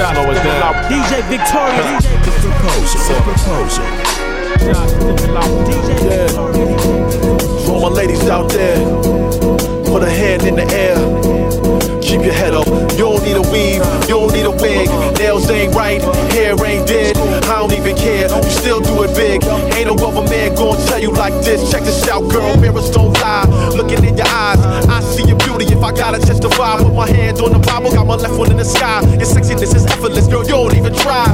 Shout out to DJ Victoria. The proposal. The proposal. DJ Victoria. For all my ladies out there, put a hand in the air. Keep your head up. You don't need a weave, you don't need a wig. Nails ain't right, hair ain't dead. I don't even care. You still do it big. Ain't no other man gonna tell you like this. Check this out, girl. Mirrors don't lie. Looking in your eyes, I see your beauty. If I gotta testify, put my hand on the Bible, got my left one in the sky. Your sexiness is effortless, girl. You don't even try.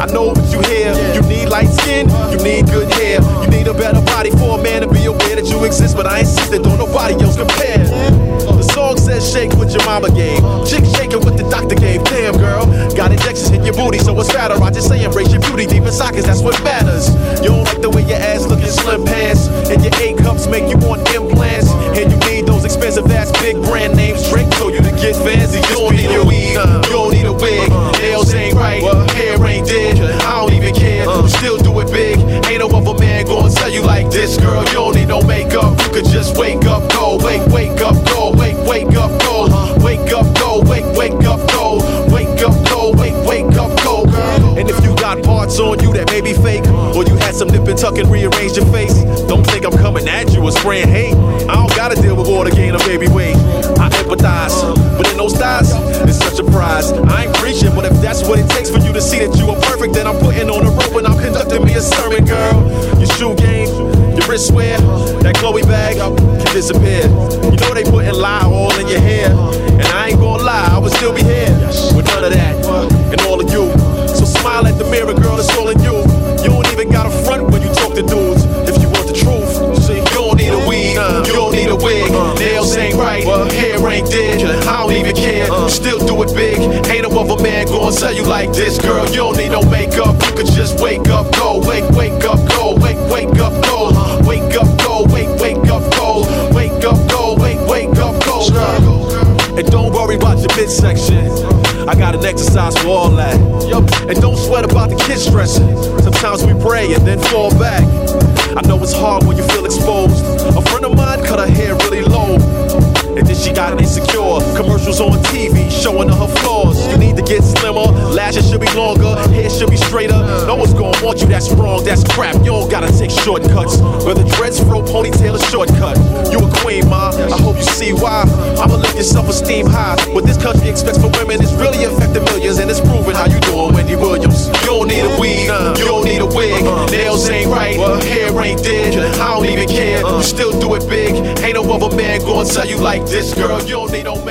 I know what you hear. You need light skin, you need good hair. You need a better body for a man to be aware that you exist, but I insist that don't nobody else compare. The song says shake what your mama gave. Chick shaking what the doctor gave. Damn, girl. Got injections in your booty, so it's fatter. I just say embrace your beauty deep inside, cause that's what matters. You don't like the way your ass look in slim pants, and your A cups make you want implants. And you need those expensive ass big brand names. Drake told you to get fancy. Wake up, go, wake, wake up, go, wake up, go, wake, wake up, go, girl. And if you got parts on you that may be fake, or you had some nip and tuck and rearrange your face, don't think I'm coming at you or spraying hate. I don't gotta deal with water gain or baby weight. I empathize, but in those thighs, it's such a prize. I ain't preaching, but if that's what it takes for you to see that you are perfect, then I'm putting on a rope and I'm conducting me a sermon, girl. Your shoe game, your wristwear, that Chloe bag can disappear. You know they putting lie all in your hair, still be here with none of that and all of you. So smile at the mirror, girl, it's all in you. You don't even got a front when you talk to dudes. If you want the truth, see, you don't need a weave, uh, you don't need a wig. Uh, Nails ain't right, uh, hair ain't dead. I don't even care. Still do it big. Ain't no other man gonna tell you like this, girl. You don't need no makeup. You could just wake up, go, wake, wake up, midsection. I got an exercise for all that. And don't sweat about the kids stressing. Sometimes we pray and then fall back. I know it's hard One's want you, that's wrong, that's crap. You don't gotta take shortcuts. Whether dreads, fro, ponytail, or shortcut. You a queen, ma. I hope you see why. I'ma lift your self-esteem high. What this country expects for women is really affecting millions, and it's proving how you doing, Wendy Williams. You don't need a weave, you don't need a wig. Nails ain't right, hair ain't dead. I don't even care. You still do it big. Ain't no other man gonna tell you like this, girl. You don't need no make.